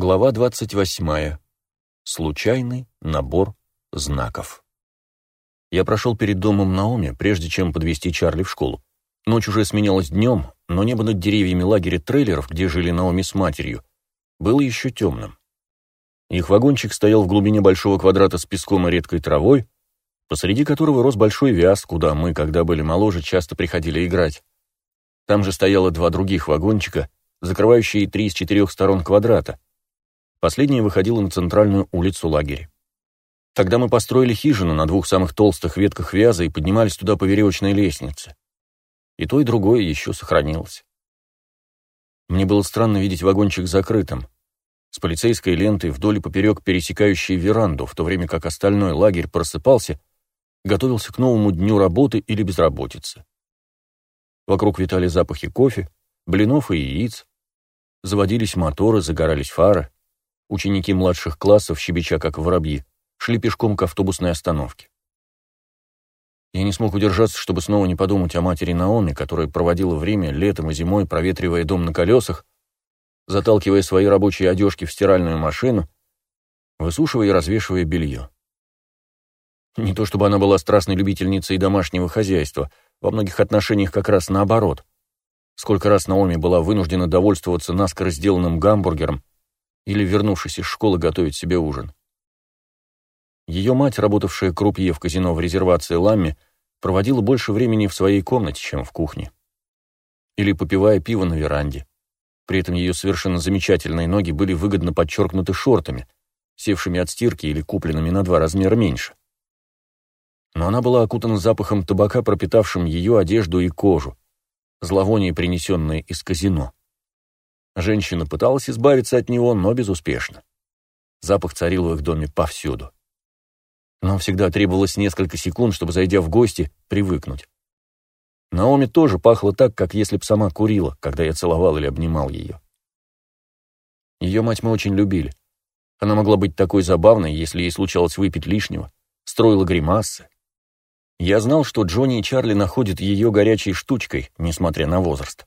Глава 28. Случайный набор знаков. Я прошел перед домом Наоми, прежде чем подвести Чарли в школу. Ночь уже сменялась днем, но небо над деревьями лагеря трейлеров, где жили Наоми с матерью, было еще темным. Их вагончик стоял в глубине большого квадрата с песком и редкой травой, посреди которого рос большой вяз, куда мы, когда были моложе, часто приходили играть. Там же стояло два других вагончика, закрывающие три из четырех сторон квадрата, Последняя выходила на центральную улицу лагеря. Тогда мы построили хижину на двух самых толстых ветках вяза и поднимались туда по веревочной лестнице. И то, и другое еще сохранилось. Мне было странно видеть вагончик закрытым, с полицейской лентой вдоль и поперек пересекающей веранду, в то время как остальной лагерь просыпался, готовился к новому дню работы или безработицы. Вокруг витали запахи кофе, блинов и яиц, заводились моторы, загорались фары. Ученики младших классов, щебеча как воробьи, шли пешком к автобусной остановке. Я не смог удержаться, чтобы снова не подумать о матери Наоми, которая проводила время летом и зимой, проветривая дом на колесах, заталкивая свои рабочие одежки в стиральную машину, высушивая и развешивая белье. Не то чтобы она была страстной любительницей домашнего хозяйства, во многих отношениях как раз наоборот. Сколько раз Наоми была вынуждена довольствоваться наскоро сделанным гамбургером или, вернувшись из школы, готовить себе ужин. Ее мать, работавшая крупье в казино в резервации Ламми, проводила больше времени в своей комнате, чем в кухне. Или попивая пиво на веранде. При этом ее совершенно замечательные ноги были выгодно подчеркнуты шортами, севшими от стирки или купленными на два размера меньше. Но она была окутана запахом табака, пропитавшим ее одежду и кожу, зловоние, принесенное из казино. Женщина пыталась избавиться от него, но безуспешно. Запах царил в их доме повсюду. Но всегда требовалось несколько секунд, чтобы, зайдя в гости, привыкнуть. Наоми тоже пахла так, как если б сама курила, когда я целовал или обнимал ее. Ее мать мы очень любили. Она могла быть такой забавной, если ей случалось выпить лишнего, строила гримасы. Я знал, что Джонни и Чарли находят ее горячей штучкой, несмотря на возраст.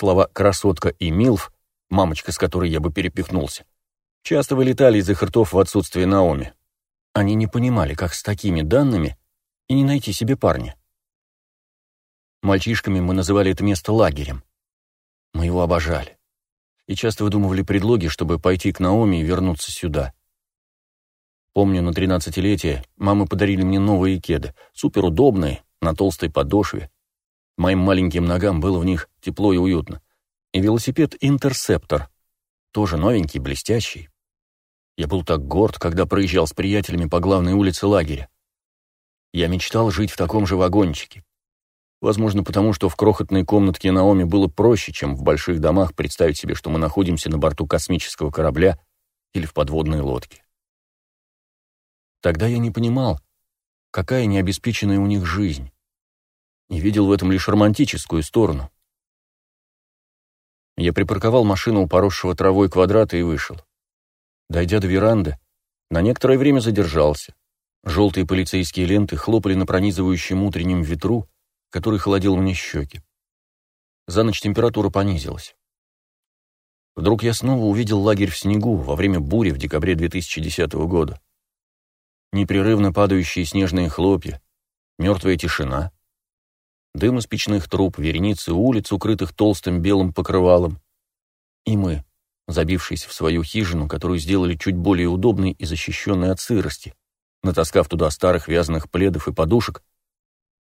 Слова «красотка» и «милф», мамочка, с которой я бы перепихнулся, часто вылетали из их ртов в отсутствие Наоми. Они не понимали, как с такими данными и не найти себе парня. Мальчишками мы называли это место лагерем. Мы его обожали. И часто выдумывали предлоги, чтобы пойти к Наоми и вернуться сюда. Помню, на тринадцатилетие мамы подарили мне новые кеды, суперудобные, на толстой подошве, Моим маленьким ногам было в них тепло и уютно. И велосипед «Интерсептор». Тоже новенький, блестящий. Я был так горд, когда проезжал с приятелями по главной улице лагеря. Я мечтал жить в таком же вагончике. Возможно, потому что в крохотной комнатке Наоми было проще, чем в больших домах представить себе, что мы находимся на борту космического корабля или в подводной лодке. Тогда я не понимал, какая необеспеченная у них жизнь и видел в этом лишь романтическую сторону. Я припарковал машину у поросшего травой квадрата и вышел. Дойдя до веранды, на некоторое время задержался. Желтые полицейские ленты хлопали на пронизывающем утреннем ветру, который холодил мне щеки. За ночь температура понизилась. Вдруг я снова увидел лагерь в снегу во время бури в декабре 2010 года. Непрерывно падающие снежные хлопья, мертвая тишина — дым из печных труб, вереницы улиц, укрытых толстым белым покрывалом. И мы, забившись в свою хижину, которую сделали чуть более удобной и защищенной от сырости, натаскав туда старых вязаных пледов и подушек,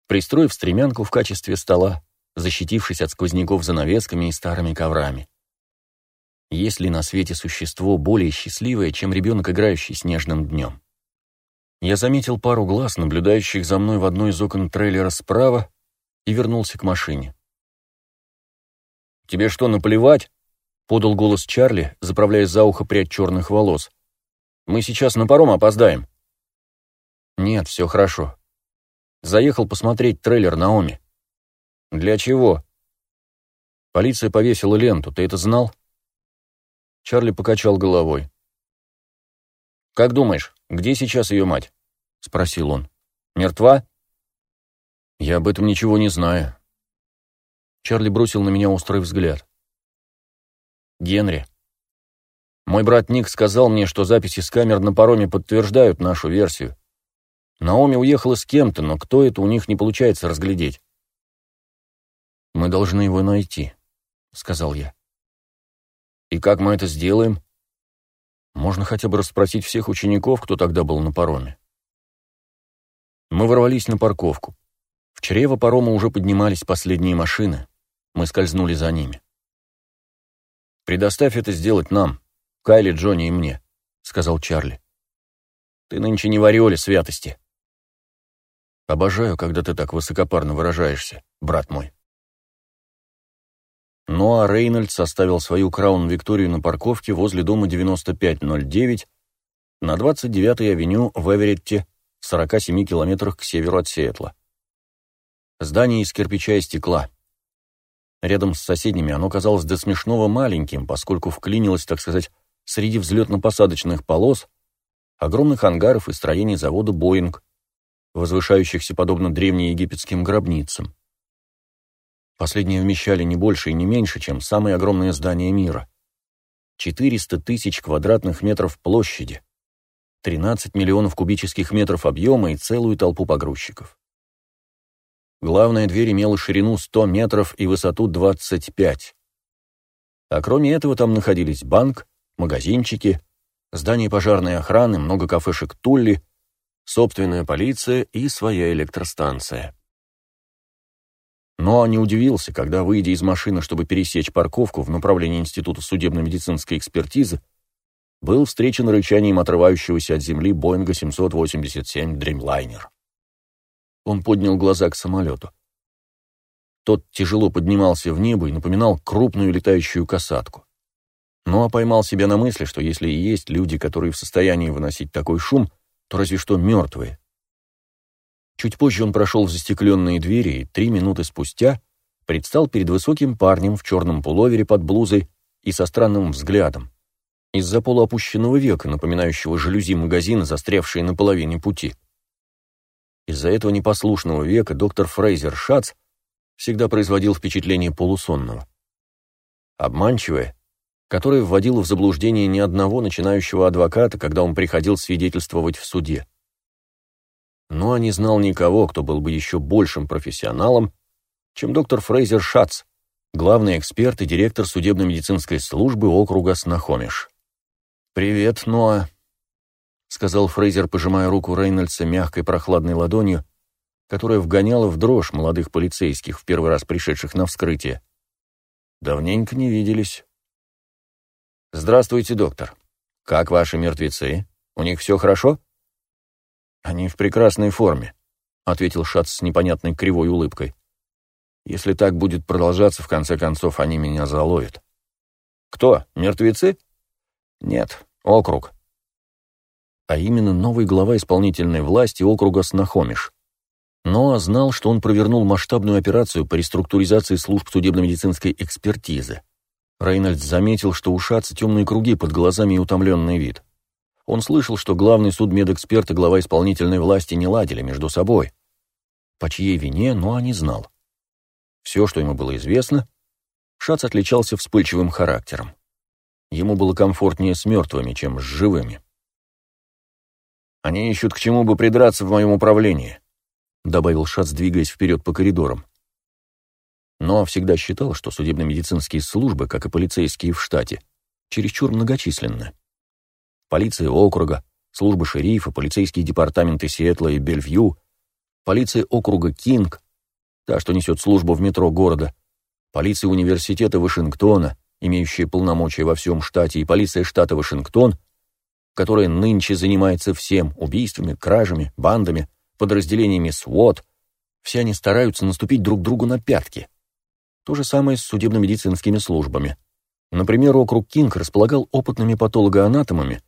пристроив стремянку в качестве стола, защитившись от сквозняков занавесками и старыми коврами. Есть ли на свете существо более счастливое, чем ребенок, играющий снежным днем? Я заметил пару глаз, наблюдающих за мной в одной из окон трейлера справа и вернулся к машине. «Тебе что, наплевать?» — подал голос Чарли, заправляя за ухо прядь черных волос. «Мы сейчас на паром опоздаем». «Нет, все хорошо. Заехал посмотреть трейлер Наоми». «Для чего?» «Полиция повесила ленту, ты это знал?» Чарли покачал головой. «Как думаешь, где сейчас ее мать?» — спросил он. «Мертва?» «Я об этом ничего не знаю». Чарли бросил на меня острый взгляд. «Генри, Мой брат Ник сказал мне, что записи с камер на пароме подтверждают нашу версию. Наоми уехала с кем-то, но кто это, у них не получается разглядеть. «Мы должны его найти», — сказал я. «И как мы это сделаем?» «Можно хотя бы расспросить всех учеников, кто тогда был на пароме». Мы ворвались на парковку. В чрево парома уже поднимались последние машины. Мы скользнули за ними. «Предоставь это сделать нам, Кайли, Джонни и мне», — сказал Чарли. «Ты нынче не в ореоле святости». «Обожаю, когда ты так высокопарно выражаешься, брат мой». Ну а Рейнольдс оставил свою Краун-Викторию на парковке возле дома 9509 на 29-й авеню в Эверетте, в 47 километрах к северу от Сиэтла. Здание из кирпича и стекла. Рядом с соседними оно казалось до смешного маленьким, поскольку вклинилось, так сказать, среди взлетно-посадочных полос, огромных ангаров и строений завода «Боинг», возвышающихся подобно древнеегипетским гробницам. Последние вмещали не больше и не меньше, чем самые огромные здания мира. 400 тысяч квадратных метров площади, 13 миллионов кубических метров объема и целую толпу погрузчиков. Главная дверь имела ширину 100 метров и высоту 25. А кроме этого там находились банк, магазинчики, здание пожарной охраны, много кафешек Тулли, собственная полиция и своя электростанция. Но не удивился, когда, выйдя из машины, чтобы пересечь парковку в направлении Института судебно-медицинской экспертизы, был встречен рычанием отрывающегося от земли Боинга 787 Dreamliner. Он поднял глаза к самолету. Тот тяжело поднимался в небо и напоминал крупную летающую касатку. Но поймал себя на мысли, что если и есть люди, которые в состоянии выносить такой шум, то разве что мертвые. Чуть позже он прошел в застекленные двери и три минуты спустя предстал перед высоким парнем в черном пуловере под блузой и со странным взглядом, из-за полуопущенного века, напоминающего жалюзи магазина, застрявшие на половине пути. Из-за этого непослушного века доктор Фрейзер Шац всегда производил впечатление полусонного. Обманчивое, которое вводило в заблуждение ни одного начинающего адвоката, когда он приходил свидетельствовать в суде. Но не знал никого, кто был бы еще большим профессионалом, чем доктор Фрейзер Шац, главный эксперт и директор судебно-медицинской службы округа Снахомиш. «Привет, Ноа», — сказал Фрейзер, пожимая руку Рейнольдса мягкой прохладной ладонью, которая вгоняла в дрожь молодых полицейских, в первый раз пришедших на вскрытие. «Давненько не виделись». «Здравствуйте, доктор. Как ваши мертвецы? У них все хорошо?» «Они в прекрасной форме», — ответил Шац с непонятной кривой улыбкой. «Если так будет продолжаться, в конце концов они меня заловят». «Кто? Мертвецы?» Нет, округ. А именно новый глава исполнительной власти округа Снахомиш. Но знал, что он провернул масштабную операцию по реструктуризации служб судебно-медицинской экспертизы. Рейнольдс заметил, что у Шаца темные круги под глазами и утомленный вид. Он слышал, что главный судмедэксперт и глава исполнительной власти не ладили между собой. По чьей вине, но не знал. Все, что ему было известно, Шац отличался вспыльчивым характером. Ему было комфортнее с мертвыми, чем с живыми. «Они ищут к чему бы придраться в моем управлении», — добавил Шац, двигаясь вперед по коридорам. Но всегда считал, что судебно-медицинские службы, как и полицейские в штате, чересчур многочисленны. Полиция округа, служба шерифа, полицейские департаменты Сиэтла и Бельвью, полиция округа Кинг, та, что несет службу в метро города, полиция университета Вашингтона, имеющая полномочия во всем штате, и полиция штата Вашингтон, которая нынче занимается всем убийствами, кражами, бандами, подразделениями СВОТ, все они стараются наступить друг другу на пятки. То же самое с судебно-медицинскими службами. Например, округ Кинг располагал опытными патологоанатомами,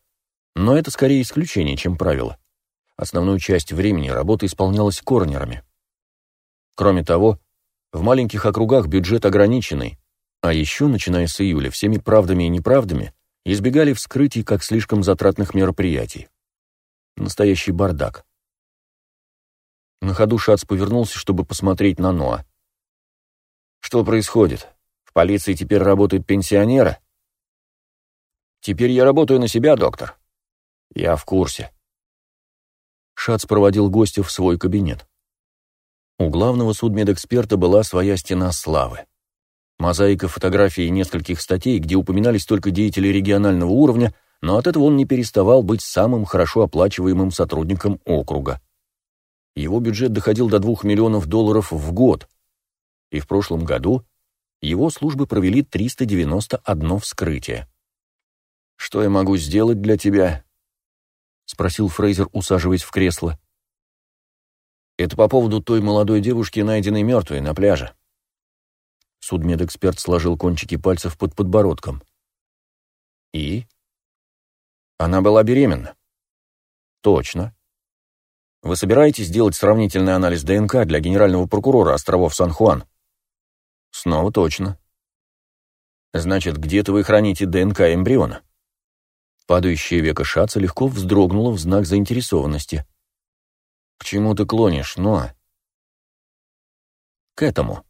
но это скорее исключение, чем правило. Основную часть времени работа исполнялась коронерами. Кроме того, в маленьких округах бюджет ограниченный, а еще, начиная с июля, всеми правдами и неправдами избегали вскрытий как слишком затратных мероприятий. Настоящий бардак. На ходу Шац повернулся, чтобы посмотреть на Ноа. «Что происходит? В полиции теперь работают пенсионеры?» Теперь я работаю на себя, доктор. Я в курсе. Шац проводил гостя в свой кабинет. У главного судмедэксперта была своя стена славы. Мозаика фотографий и нескольких статей, где упоминались только деятели регионального уровня, но от этого он не переставал быть самым хорошо оплачиваемым сотрудником округа. Его бюджет доходил до 2 миллионов долларов в год, и в прошлом году его службы провели 391 вскрытие. «Что я могу сделать для тебя?» — спросил Фрейзер, усаживаясь в кресло. «Это по поводу той молодой девушки, найденной мертвой на пляже». Судмедэксперт сложил кончики пальцев под подбородком. «И?» Она была беременна. Точно. Вы собираетесь сделать сравнительный анализ ДНК для генерального прокурора островов Сан-Хуан? Снова точно. Значит, где-то вы храните ДНК эмбриона. Падающее веко Шаца легко вздрогнуло в знак заинтересованности. К чему ты клонишь, Ноа? К этому.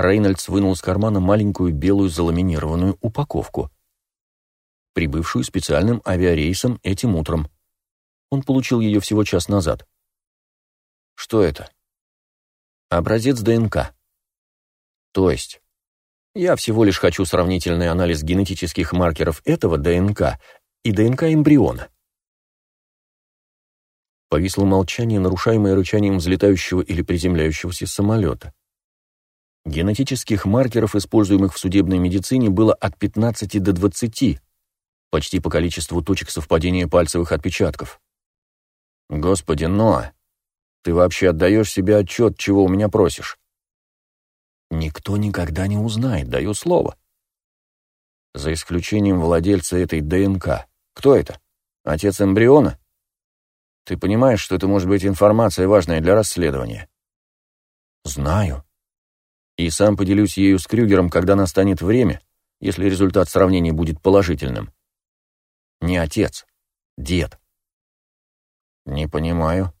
Рейнольдс вынул из кармана маленькую белую заламинированную упаковку прибывшую специальным авиарейсом этим утром. Он получил ее всего час назад. Что это? Образец ДНК. То есть, я всего лишь хочу сравнительный анализ генетических маркеров этого ДНК и ДНК эмбриона. Повисло молчание, нарушаемое рычанием взлетающего или приземляющегося самолета. Генетических маркеров, используемых в судебной медицине, было от 15 до 20, почти по количеству точек совпадения пальцевых отпечатков. Господи, Ноа, ты вообще отдаешь себе отчет, чего у меня просишь? Никто никогда не узнает, даю слово. За исключением владельца этой ДНК. Кто это? Отец эмбриона? Ты понимаешь, что это может быть информация важная для расследования? Знаю. И сам поделюсь ею с Крюгером, когда настанет время, если результат сравнения будет положительным. Не отец. Дед. Не понимаю.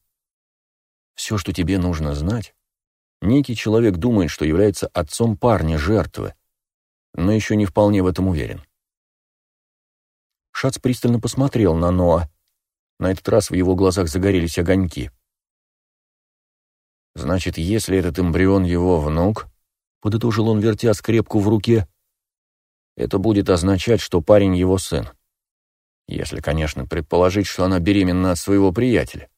Все, что тебе нужно знать. Некий человек думает, что является отцом парня жертвы, но еще не вполне в этом уверен. Шац пристально посмотрел на Ноа. На этот раз в его глазах загорелись огоньки. «Значит, если этот эмбрион его внук», — подытожил он, вертя скрепку в руке, — «это будет означать, что парень его сын. Если, конечно, предположить, что она беременна от своего приятеля.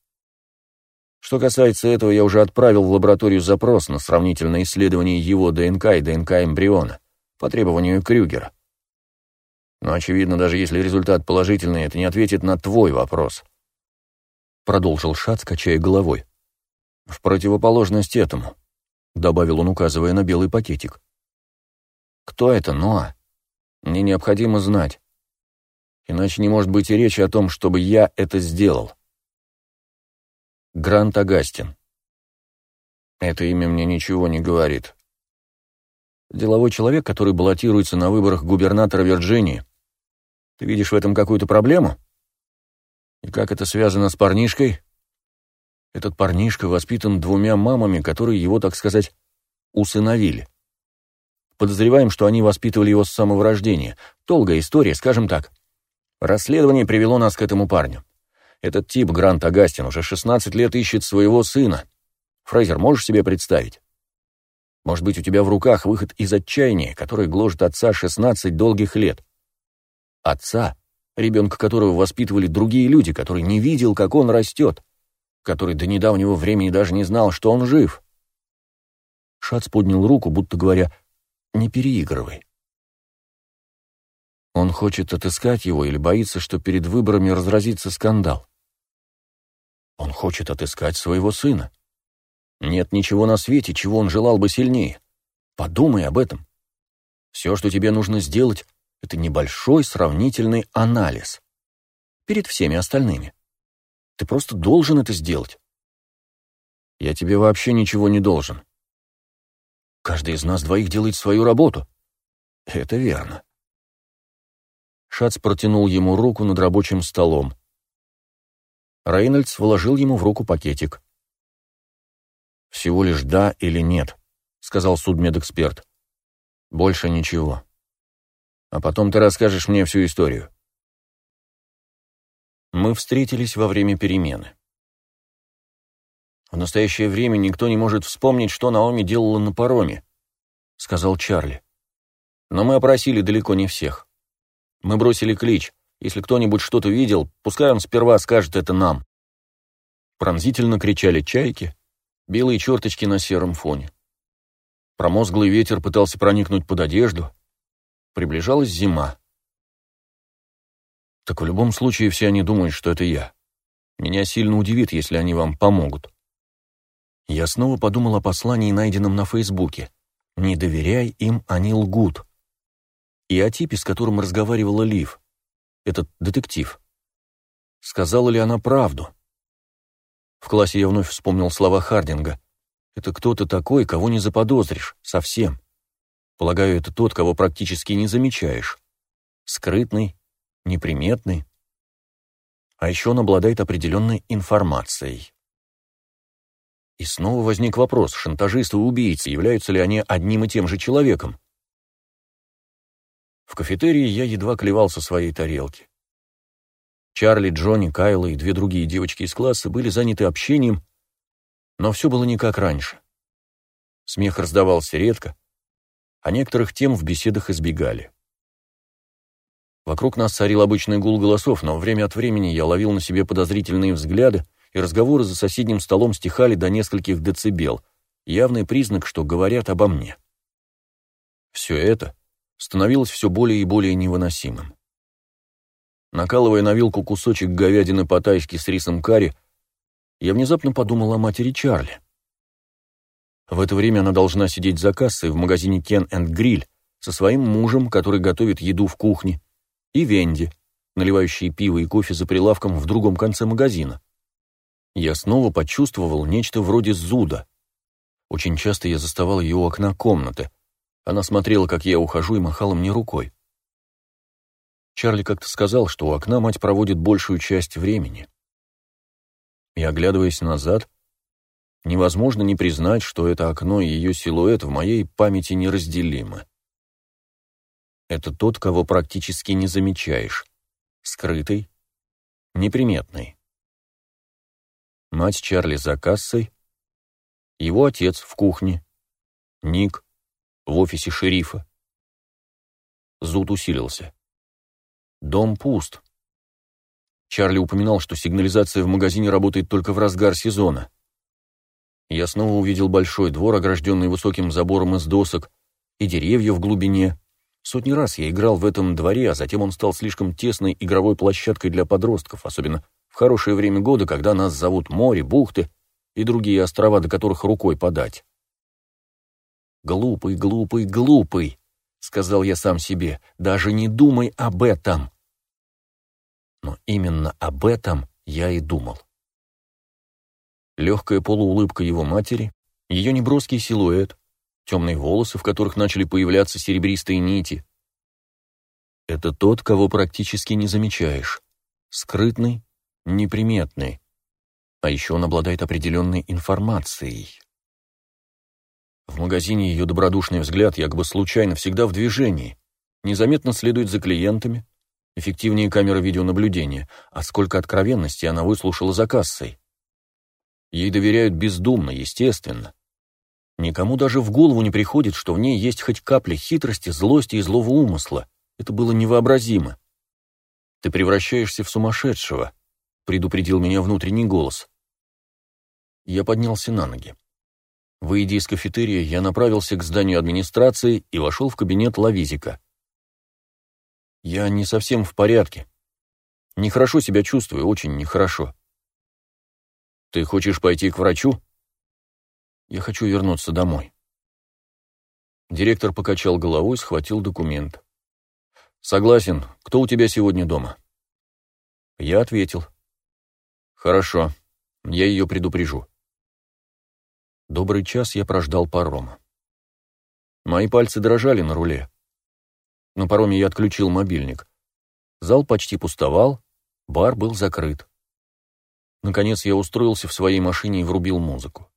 Что касается этого, я уже отправил в лабораторию запрос на сравнительное исследование его ДНК и ДНК эмбриона по требованию Крюгера. Но, очевидно, даже если результат положительный, это не ответит на твой вопрос. Продолжил Шац, качая головой. В противоположность этому, добавил он, указывая на белый пакетик. Кто это, Ноа? Мне необходимо знать. Иначе не может быть и речи о том, чтобы я это сделал. Грант Агастин. Это имя мне ничего не говорит. Деловой человек, который баллотируется на выборах губернатора Вирджинии. Ты видишь в этом какую-то проблему? И как это связано с парнишкой? Этот парнишка воспитан двумя мамами, которые его, так сказать, усыновили. Подозреваем, что они воспитывали его с самого рождения. Долгая история, скажем так. Расследование привело нас к этому парню. Этот тип, Грант Агастин, уже 16 лет ищет своего сына. Фрейзер, можешь себе представить? Может быть, у тебя в руках выход из отчаяния, который гложет отца 16 долгих лет. Отца, ребенка которого воспитывали другие люди, который не видел, как он растет, который до недавнего времени даже не знал, что он жив. Шац поднял руку, будто говоря, «Не переигрывай». Он хочет отыскать его или боится, что перед выборами разразится скандал? Он хочет отыскать своего сына. Нет ничего на свете, чего он желал бы сильнее. Подумай об этом. Все, что тебе нужно сделать, это небольшой сравнительный анализ. Перед всеми остальными. Ты просто должен это сделать. Я тебе вообще ничего не должен. Каждый из нас двоих делает свою работу. Это верно. Шац протянул ему руку над рабочим столом. Рейнольдс вложил ему в руку пакетик. «Всего лишь да или нет», — сказал судмедэксперт. «Больше ничего. А потом ты расскажешь мне всю историю. Мы встретились во время перемены. В настоящее время никто не может вспомнить, что Наоми делала на пароме, сказал Чарли. Но мы опросили далеко не всех. Мы бросили клич. Если кто-нибудь что-то видел, пускай он сперва скажет это нам. Пронзительно кричали чайки, белые черточки на сером фоне. Промозглый ветер пытался проникнуть под одежду. Приближалась зима. Так в любом случае все они думают, что это я. Меня сильно удивит, если они вам помогут. Я снова подумал о послании, найденном на Фейсбуке. «Не доверяй им, они лгут». И о типе, с которым разговаривала Лив. Этот детектив. Сказала ли она правду? В классе я вновь вспомнил слова Хардинга. Это кто-то такой, кого не заподозришь, совсем. Полагаю, это тот, кого практически не замечаешь. Скрытный, неприметный. А еще он обладает определенной информацией. И снова возник вопрос, шантажисты и убийцы, являются ли они одним и тем же человеком? В кафетерии я едва клевал со своей тарелки. Чарли, Джонни, Кайла и две другие девочки из класса были заняты общением, но все было не как раньше. Смех раздавался редко, а некоторых тем в беседах избегали. Вокруг нас царил обычный гул голосов, но время от времени я ловил на себе подозрительные взгляды, и разговоры за соседним столом стихали до нескольких децибел, явный признак, что говорят обо мне. Все это становилось все более и более невыносимым. Накалывая на вилку кусочек говядины по-тайски с рисом карри, я внезапно подумал о матери Чарли. В это время она должна сидеть за кассой в магазине Кен энд Гриль со своим мужем, который готовит еду в кухне, и Венди, наливающей пиво и кофе за прилавком в другом конце магазина. Я снова почувствовал нечто вроде зуда. Очень часто я заставал ее у окна комнаты. Она смотрела, как я ухожу, и махала мне рукой. Чарли как-то сказал, что у окна мать проводит большую часть времени. И, оглядываясь назад, невозможно не признать, что это окно и ее силуэт в моей памяти неразделимы. Это тот, кого практически не замечаешь. Скрытый, неприметный. Мать Чарли за кассой, его отец в кухне, Ник в офисе шерифа. Зуд усилился. Дом пуст. Чарли упоминал, что сигнализация в магазине работает только в разгар сезона. Я снова увидел большой двор, огражденный высоким забором из досок, и деревья в глубине, Сотни раз я играл в этом дворе, а затем он стал слишком тесной игровой площадкой для подростков, особенно в хорошее время года, когда нас зовут море, бухты и другие острова, до которых рукой подать. «Глупый, глупый, глупый», — сказал я сам себе, — «даже не думай об этом». Но именно об этом я и думал. Легкая полуулыбка его матери, ее неброский силуэт, темные волосы, в которых начали появляться серебристые нити. Это тот, кого практически не замечаешь. Скрытный, неприметный. А еще он обладает определенной информацией. В магазине ее добродушный взгляд, якобы случайно, всегда в движении. Незаметно следует за клиентами. Эффективнее камеры видеонаблюдения. А сколько откровенности она выслушала за кассой. Ей доверяют бездумно, естественно. Никому даже в голову не приходит, что в ней есть хоть капля хитрости, злости и злого умысла. Это было невообразимо. «Ты превращаешься в сумасшедшего», — предупредил меня внутренний голос. Я поднялся на ноги. Выйдя из кафетерия, я направился к зданию администрации и вошел в кабинет Лавизика. Я не совсем в порядке. Нехорошо себя чувствую, очень нехорошо. Ты хочешь пойти к врачу? Я хочу вернуться домой. Директор покачал головой, схватил документ. «Согласен. Кто у тебя сегодня дома?» Я ответил. «Хорошо. Я ее предупрежу». Добрый час я прождал парома. Мои пальцы дрожали на руле. На пароме я отключил мобильник. Зал почти пустовал, бар был закрыт. Наконец я устроился в своей машине и врубил музыку.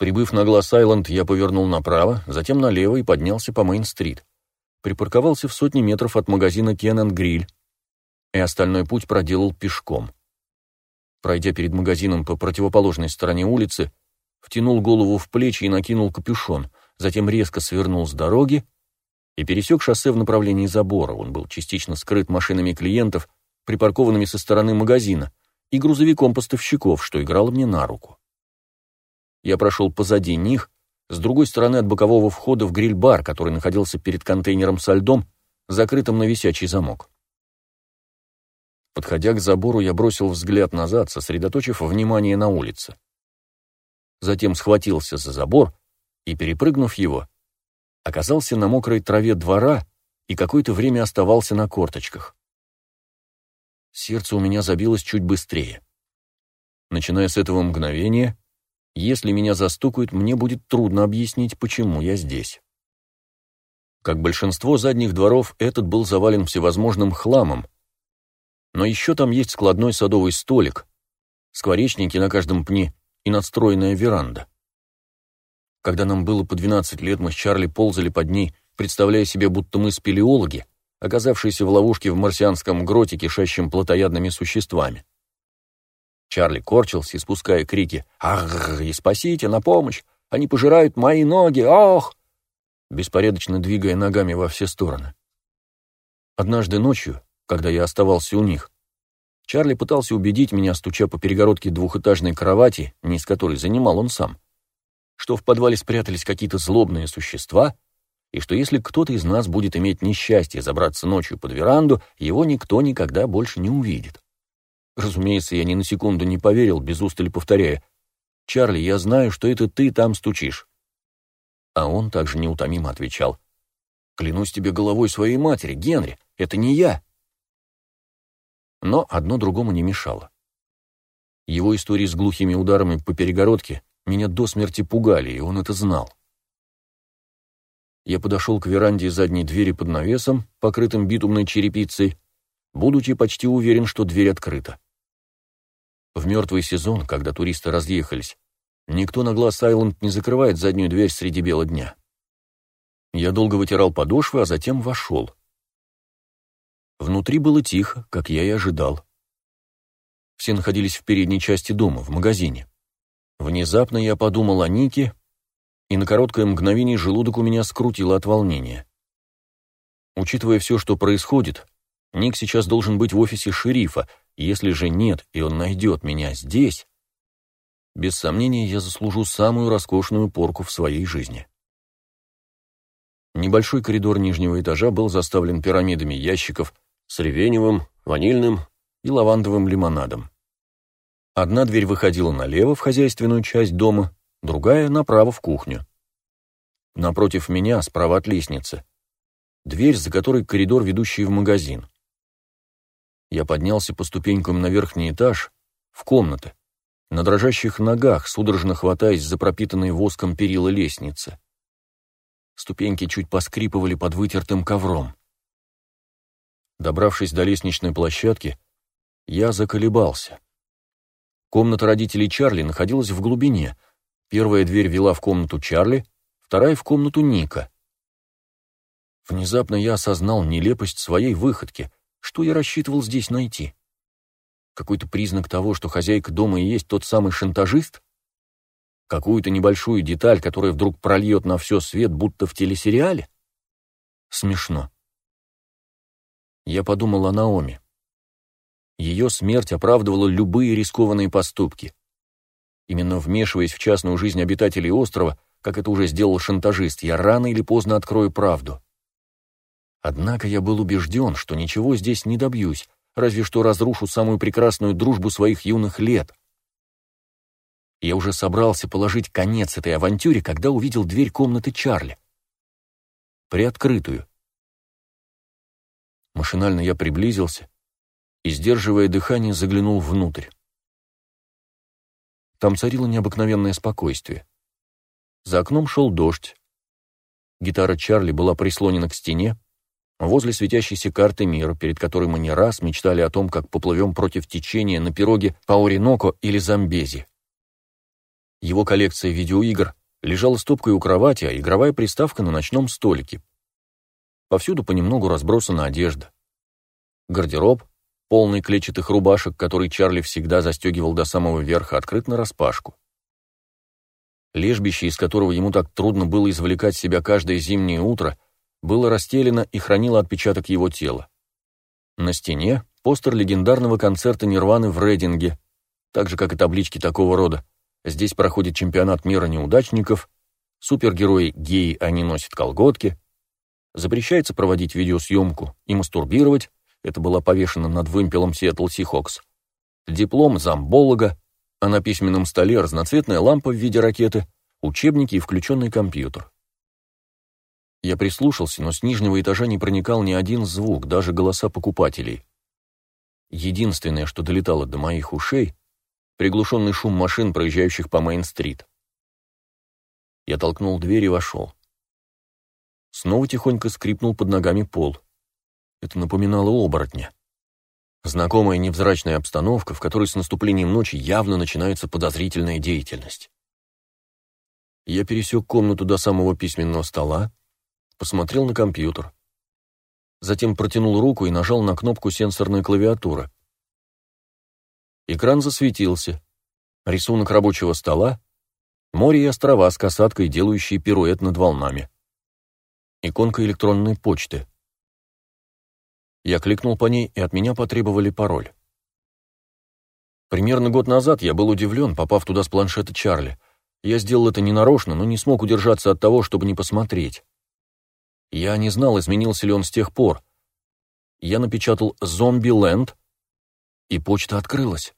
Прибыв на Гласс-Айленд, я повернул направо, затем налево и поднялся по Мейн-стрит. припарковался в сотни метров от магазина Кен Гриль и остальной путь проделал пешком. Пройдя перед магазином по противоположной стороне улицы, втянул голову в плечи и накинул капюшон, затем резко свернул с дороги и пересек шоссе в направлении забора. Он был частично скрыт машинами клиентов, припаркованными со стороны магазина, и грузовиком поставщиков, что играло мне на руку. Я прошел позади них, с другой стороны от бокового входа в гриль-бар, который находился перед контейнером со льдом, закрытым на висячий замок. Подходя к забору, я бросил взгляд назад, сосредоточив внимание на улице. Затем схватился за забор и, перепрыгнув его, оказался на мокрой траве двора и какое-то время оставался на корточках. Сердце у меня забилось чуть быстрее. Начиная с этого мгновения, если меня застукают, мне будет трудно объяснить, почему я здесь. Как большинство задних дворов, этот был завален всевозможным хламом, но еще там есть складной садовый столик, скворечники на каждом пне и надстроенная веранда. Когда нам было по 12 лет, мы с Чарли ползали под ней, представляя себе, будто мы спелеологи, оказавшиеся в ловушке в марсианском гроте, кишащем плотоядными существами. Чарли корчился, испуская крики «Ах, и спасите, на помощь! Они пожирают мои ноги! Ох!» беспорядочно двигая ногами во все стороны. Однажды ночью, когда я оставался у них, Чарли пытался убедить меня, стуча по перегородке двухэтажной кровати, низ которой занимал он сам, что в подвале спрятались какие-то злобные существа, и что если кто-то из нас будет иметь несчастье забраться ночью под веранду, его никто никогда больше не увидит. Разумеется, я ни на секунду не поверил, без устали повторяя, «Чарли, я знаю, что это ты там стучишь». А он также неутомимо отвечал, «Клянусь тебе головой своей матери, Генри, это не я». Но одно другому не мешало. Его истории с глухими ударами по перегородке меня до смерти пугали, и он это знал. Я подошел к веранде задней двери под навесом, покрытым битумной черепицей, будучи почти уверен, что дверь открыта. В мертвый сезон, когда туристы разъехались, никто на глаз Айленд не закрывает заднюю дверь среди бела дня. Я долго вытирал подошвы, а затем вошел. Внутри было тихо, как я и ожидал. Все находились в передней части дома, в магазине. Внезапно я подумал о Нике, и на короткое мгновение желудок у меня скрутило от волнения. Учитывая все, что происходит, Ник сейчас должен быть в офисе шерифа, если же нет, и он найдет меня здесь, без сомнения, я заслужу самую роскошную порку в своей жизни. Небольшой коридор нижнего этажа был заставлен пирамидами ящиков с ревеневым, ванильным и лавандовым лимонадом. Одна дверь выходила налево в хозяйственную часть дома, другая — направо в кухню. Напротив меня, справа от лестницы, дверь, за которой коридор, ведущий в магазин. Я поднялся по ступенькам на верхний этаж, в комнаты, на дрожащих ногах, судорожно хватаясь за пропитанные воском перила лестницы. Ступеньки чуть поскрипывали под вытертым ковром. Добравшись до лестничной площадки, я заколебался. Комната родителей Чарли находилась в глубине. Первая дверь вела в комнату Чарли, вторая — в комнату Ника. Внезапно я осознал нелепость своей выходки. Что я рассчитывал здесь найти? Какой-то признак того, что хозяйка дома и есть тот самый шантажист? Какую-то небольшую деталь, которая вдруг прольет на все свет, будто в телесериале? Смешно. Я подумал о Наоми. Ее смерть оправдывала любые рискованные поступки. Именно вмешиваясь в частную жизнь обитателей острова, как это уже сделал шантажист, я рано или поздно открою правду. Однако я был убежден, что ничего здесь не добьюсь, разве что разрушу самую прекрасную дружбу своих юных лет. Я уже собрался положить конец этой авантюре, когда увидел дверь комнаты Чарли. Приоткрытую. Машинально я приблизился и, сдерживая дыхание, заглянул внутрь. Там царило необыкновенное спокойствие. За окном шел дождь. Гитара Чарли была прислонена к стене, возле светящейся карты мира, перед которой мы не раз мечтали о том, как поплывем против течения на пироге по или Замбези. Его коллекция видеоигр лежала стопкой у кровати, а игровая приставка на ночном столике. Повсюду понемногу разбросана одежда. Гардероб, полный клетчатых рубашек, который Чарли всегда застегивал до самого верха, открыт нараспашку. Лежбище, из которого ему так трудно было извлекать себя каждое зимнее утро, было расстелено и хранило отпечаток его тела. На стене постер легендарного концерта Нирваны в Рейдинге, так же, как и таблички такого рода. Здесь проходит чемпионат мира неудачников, супергерои геи, они носят колготки, запрещается проводить видеосъемку и мастурбировать, это было повешено над вымпелом Сиэтл Сихокс, диплом замболога, а на письменном столе разноцветная лампа в виде ракеты, учебники и включенный компьютер. Я прислушался, но с нижнего этажа не проникал ни один звук, даже голоса покупателей. Единственное, что долетало до моих ушей, приглушенный шум машин, проезжающих по Мейн-стрит. Я толкнул дверь и вошел. Снова тихонько скрипнул под ногами пол. Это напоминало оборотня. Знакомая невзрачная обстановка, в которой с наступлением ночи явно начинается подозрительная деятельность. Я пересек комнату до самого письменного стола, посмотрел на компьютер. Затем протянул руку и нажал на кнопку сенсорной клавиатуры. Экран засветился. Рисунок рабочего стола, море и острова с касаткой, делающие пируэт над волнами. Иконка электронной почты. Я кликнул по ней, и от меня потребовали пароль. Примерно год назад я был удивлен, попав туда с планшета Чарли. Я сделал это ненарочно, но не смог удержаться от того, чтобы не посмотреть. Я не знал, изменился ли он с тех пор. Я напечатал «Зомби Ленд», и почта открылась.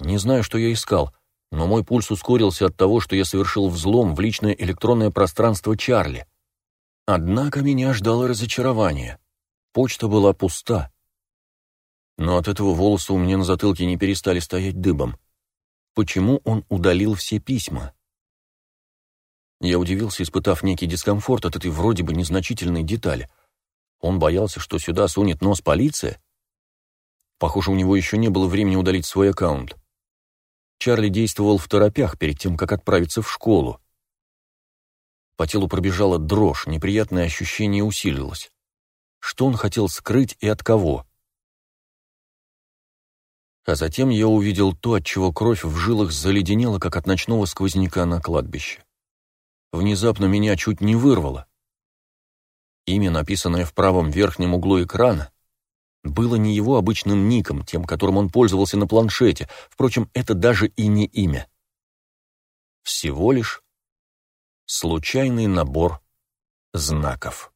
Не знаю, что я искал, но мой пульс ускорился от того, что я совершил взлом в личное электронное пространство Чарли. Однако меня ждало разочарование. Почта была пуста. Но от этого волосы у меня на затылке не перестали стоять дыбом. Почему он удалил все письма? Я удивился, испытав некий дискомфорт от этой вроде бы незначительной детали. Он боялся, что сюда сунет нос полиция? Похоже, у него еще не было времени удалить свой аккаунт. Чарли действовал в торопях перед тем, как отправиться в школу. По телу пробежала дрожь, неприятное ощущение усилилось. Что он хотел скрыть и от кого? А затем я увидел то, от чего кровь в жилах заледенела, как от ночного сквозняка на кладбище. Внезапно меня чуть не вырвало. Имя, написанное в правом верхнем углу экрана, было не его обычным ником, тем, которым он пользовался на планшете. Впрочем, это даже и не имя. Всего лишь случайный набор знаков.